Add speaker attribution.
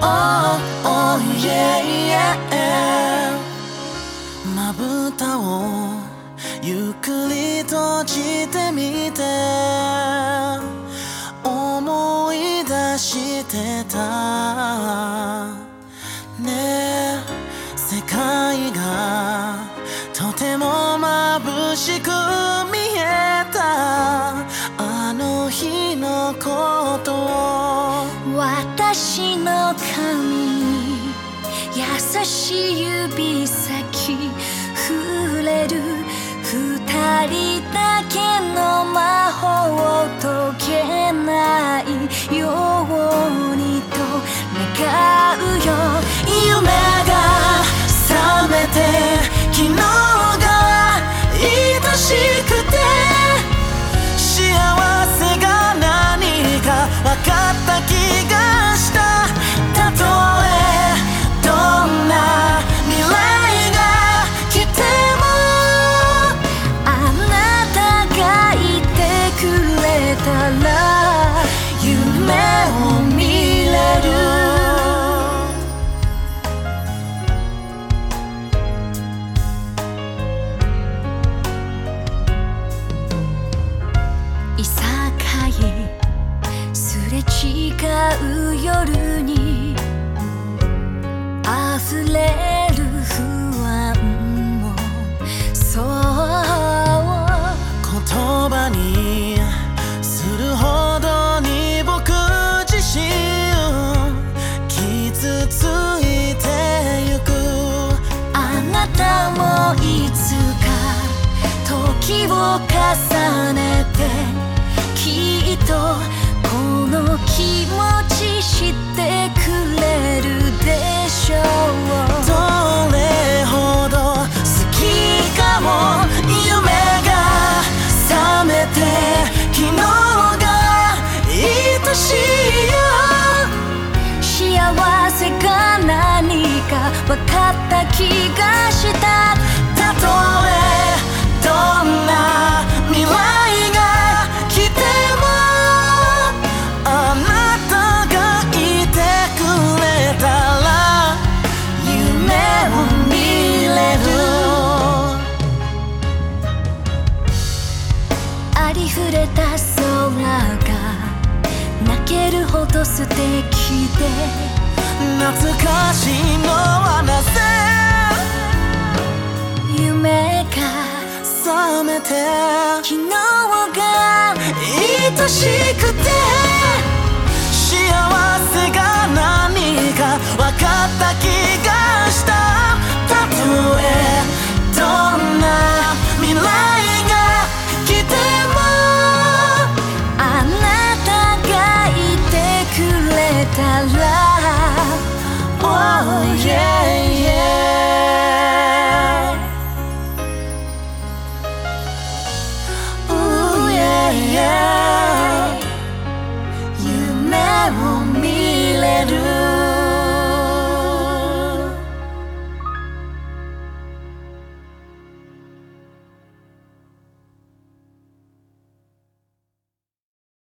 Speaker 1: Oh, oh, yeah, yeah. まぶたをゆっくり閉じてみて思い出してた。ねえ世界がとても眩しく
Speaker 2: 優しい指先触れる二人だけ。う夜に溢れる不安もそう
Speaker 1: 言葉にするほどに僕自身傷ついてゆく。
Speaker 2: あなたもいつか時を重ねてきっとの気持ち知ってくれるでしょう。
Speaker 1: どれほど好きかも夢が覚めて昨日が愛しいよ
Speaker 2: 幸せが何か分かった気がした
Speaker 1: た。
Speaker 2: ほど素敵で
Speaker 1: 懐かしいのはなぜ？
Speaker 2: 夢が
Speaker 1: 覚めて
Speaker 2: 昨日が
Speaker 1: 愛しくて。
Speaker 2: 打了，
Speaker 1: 哦耶！